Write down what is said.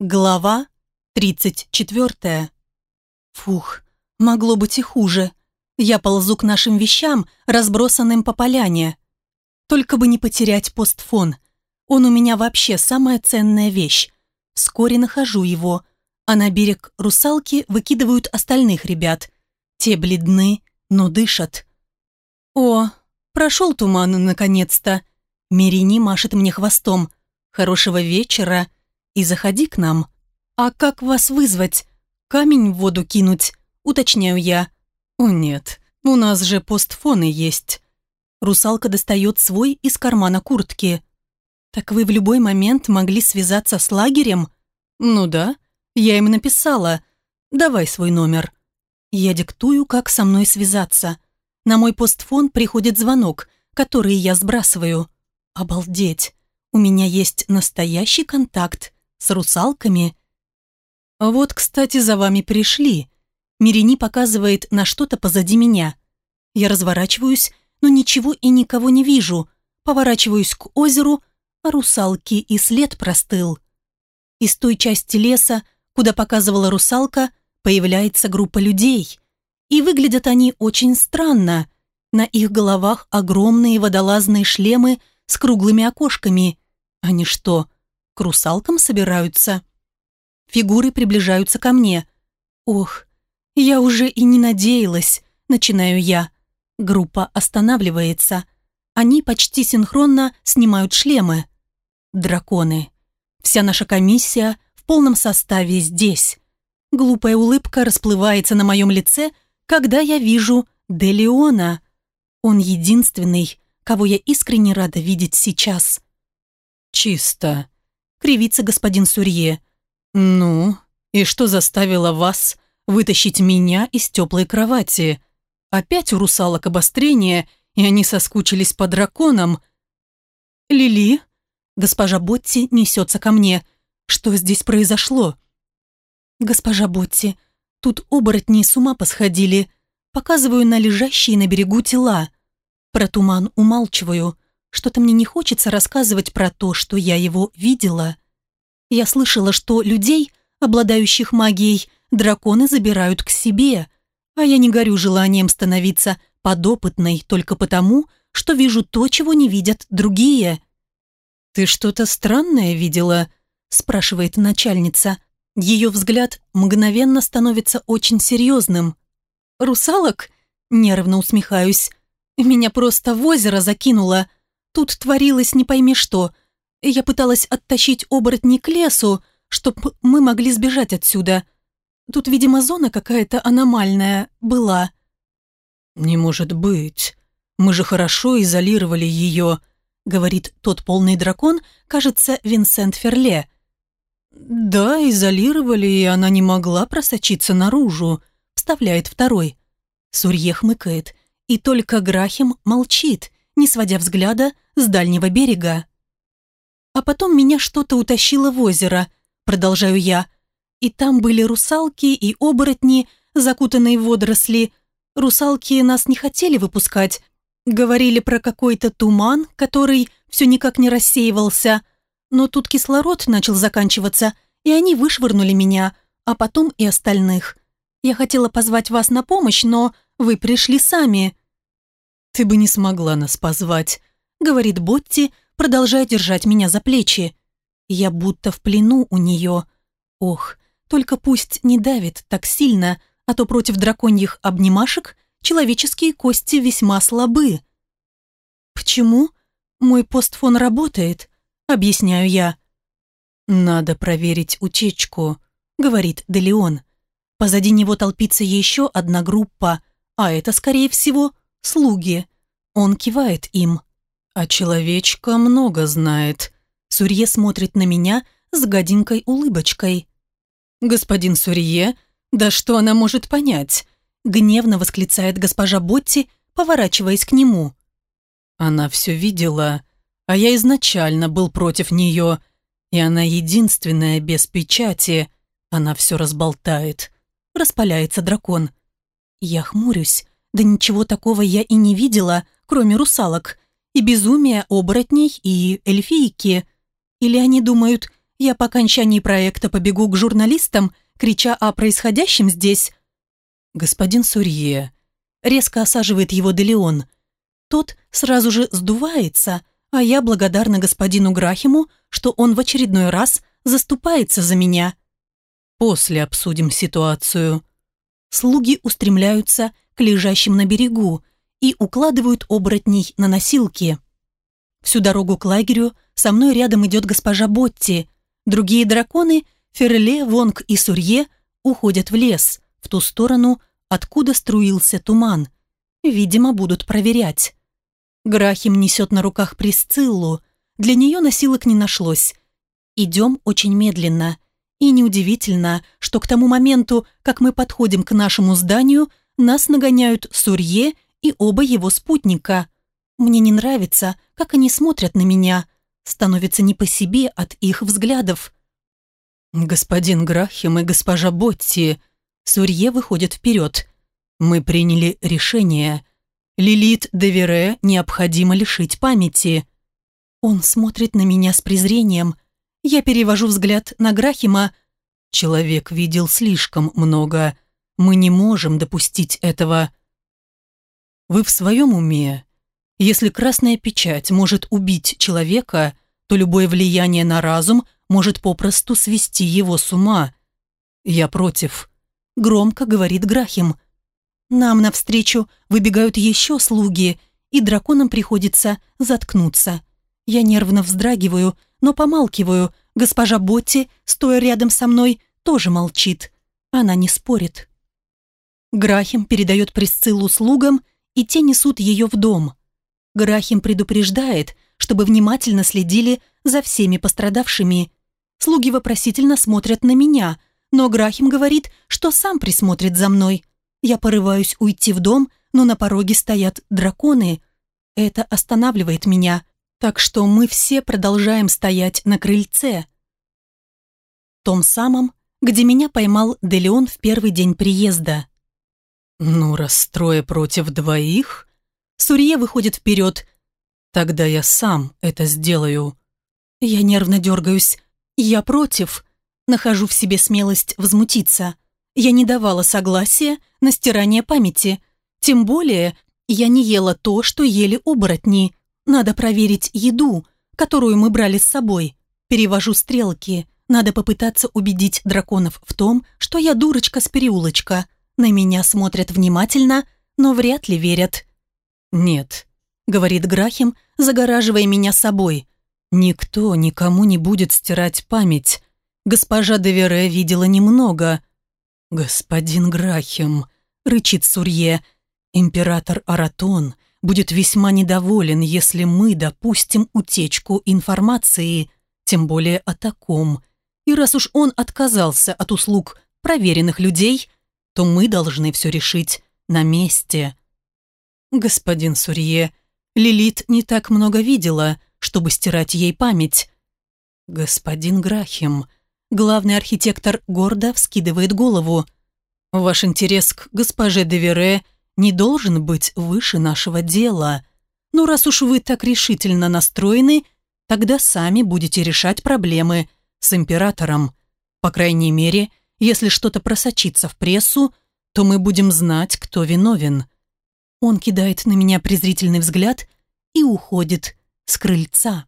Глава 34. Фух, могло быть и хуже. Я ползу к нашим вещам, разбросанным по поляне. Только бы не потерять постфон. Он у меня вообще самая ценная вещь. Вскоре нахожу его, а на берег русалки выкидывают остальных ребят. Те бледны, но дышат. О, прошел туман наконец-то. Мерини машет мне хвостом. Хорошего вечера и заходи к нам. А как вас вызвать? Камень в воду кинуть? Уточняю я. О нет, у нас же постфоны есть. Русалка достает свой из кармана куртки. Так вы в любой момент могли связаться с лагерем? Ну да, я им написала. Давай свой номер. Я диктую, как со мной связаться. На мой постфон приходит звонок, который я сбрасываю. Обалдеть. У меня есть настоящий контакт с русалками. Вот, кстати, за вами пришли. Мирини показывает на что-то позади меня. Я разворачиваюсь, но ничего и никого не вижу. Поворачиваюсь к озеру, а русалки и след простыл. Из той части леса, куда показывала русалка, появляется группа людей. И выглядят они очень странно. На их головах огромные водолазные шлемы с круглыми окошками. Они что, к русалкам собираются. Фигуры приближаются ко мне. Ох, я уже и не надеялась, начинаю я. Группа останавливается. Они почти синхронно снимают шлемы. Драконы. Вся наша комиссия в полном составе здесь. Глупая улыбка расплывается на моем лице, когда я вижу Делиона. Он единственный, кого я искренне рада видеть сейчас. «Чисто», кривится господин Сурье. «Ну, и что заставило вас вытащить меня из теплой кровати? Опять у русалок обострение, и они соскучились по драконам?» «Лили?» Госпожа Ботти несется ко мне. «Что здесь произошло?» «Госпожа Ботти, тут оборотни с ума посходили. Показываю на лежащие на берегу тела. Про туман умалчиваю. Что-то мне не хочется рассказывать про то, что я его видела. Я слышала, что людей, обладающих магией, драконы забирают к себе, а я не горю желанием становиться подопытной только потому, что вижу то, чего не видят другие. «Ты что-то странное видела?» – спрашивает начальница. Ее взгляд мгновенно становится очень серьезным. «Русалок?» – нервно усмехаюсь. «Меня просто в озеро закинуло. Тут творилось не пойми что. Я пыталась оттащить оборотни к лесу, чтобы мы могли сбежать отсюда. Тут, видимо, зона какая-то аномальная была». «Не может быть. Мы же хорошо изолировали ее», — говорит тот полный дракон, кажется, Винсент Ферле. «Да, изолировали, и она не могла просочиться наружу», — вставляет второй. Сурье хмыкает, и только Грахим молчит, не сводя взгляда с дальнего берега. А потом меня что-то утащило в озеро, продолжаю я. И там были русалки и оборотни, закутанные в водоросли. Русалки нас не хотели выпускать. Говорили про какой-то туман, который все никак не рассеивался. Но тут кислород начал заканчиваться, и они вышвырнули меня, а потом и остальных. Я хотела позвать вас на помощь, но вы пришли сами. «Ты бы не смогла нас позвать», — говорит Ботти, продолжая держать меня за плечи. Я будто в плену у нее. Ох, только пусть не давит так сильно, а то против драконьих обнимашек человеческие кости весьма слабы. «Почему? Мой постфон работает», — объясняю я. «Надо проверить утечку», — говорит Делеон. Позади него толпится еще одна группа, а это, скорее всего, слуги. Он кивает им. А человечка много знает. Сурье смотрит на меня с гаденькой улыбочкой. «Господин Сурье, да что она может понять?» Гневно восклицает госпожа Ботти, поворачиваясь к нему. «Она все видела, а я изначально был против нее, и она единственная без печати. Она все разболтает», — распаляется дракон. Я хмурюсь. Да ничего такого я и не видела, кроме русалок. И безумия оборотней и эльфийки. Или они думают, я по окончании проекта побегу к журналистам, крича о происходящем здесь? Господин Сурье. Резко осаживает его Делеон. Тот сразу же сдувается, а я благодарна господину Грахиму, что он в очередной раз заступается за меня. После обсудим ситуацию слуги устремляются к лежащим на берегу и укладывают оборотней на носилки. Всю дорогу к лагерю со мной рядом идет госпожа Ботти. Другие драконы, Ферле, Вонг и Сурье, уходят в лес, в ту сторону, откуда струился туман. Видимо, будут проверять. Грахим несет на руках Присциллу. Для нее носилок не нашлось. Идем очень медленно. И неудивительно, что к тому моменту, как мы подходим к нашему зданию, нас нагоняют Сурье и оба его спутника. Мне не нравится, как они смотрят на меня. Становится не по себе от их взглядов. «Господин Грахем и госпожа Ботти», Сурье выходит вперед. «Мы приняли решение. Лилит Девере необходимо лишить памяти». Он смотрит на меня с презрением – я перевожу взгляд на Грахима. Человек видел слишком много. Мы не можем допустить этого. Вы в своем уме? Если красная печать может убить человека, то любое влияние на разум может попросту свести его с ума. Я против. Громко говорит Грахим. Нам навстречу выбегают еще слуги, и драконам приходится заткнуться. Я нервно вздрагиваю, но помалкиваю. Госпожа Ботти, стоя рядом со мной, тоже молчит. Она не спорит. Грахим передает Присциллу слугам, и те несут ее в дом. Грахим предупреждает, чтобы внимательно следили за всеми пострадавшими. Слуги вопросительно смотрят на меня, но Грахим говорит, что сам присмотрит за мной. Я порываюсь уйти в дом, но на пороге стоят драконы. Это останавливает меня так что мы все продолжаем стоять на крыльце. Том самом, где меня поймал Делеон в первый день приезда. «Ну, расстроя против двоих?» Сурье выходит вперед. «Тогда я сам это сделаю». Я нервно дергаюсь. «Я против». Нахожу в себе смелость возмутиться. Я не давала согласия на стирание памяти. Тем более, я не ела то, что ели оборотни. Надо проверить еду, которую мы брали с собой. Перевожу стрелки. Надо попытаться убедить драконов в том, что я дурочка с переулочка. На меня смотрят внимательно, но вряд ли верят. «Нет», — говорит Грахим, загораживая меня собой. «Никто никому не будет стирать память. Госпожа Девере видела немного». «Господин Грахим», — рычит Сурье, — «император Аратон будет весьма недоволен, если мы допустим утечку информации, тем более о таком. И раз уж он отказался от услуг проверенных людей, то мы должны все решить на месте. Господин Сурье, Лилит не так много видела, чтобы стирать ей память. Господин Грахим, главный архитектор гордо вскидывает голову. Ваш интерес к госпоже Девере – не должен быть выше нашего дела. Но раз уж вы так решительно настроены, тогда сами будете решать проблемы с императором. По крайней мере, если что-то просочится в прессу, то мы будем знать, кто виновен». Он кидает на меня презрительный взгляд и уходит с крыльца.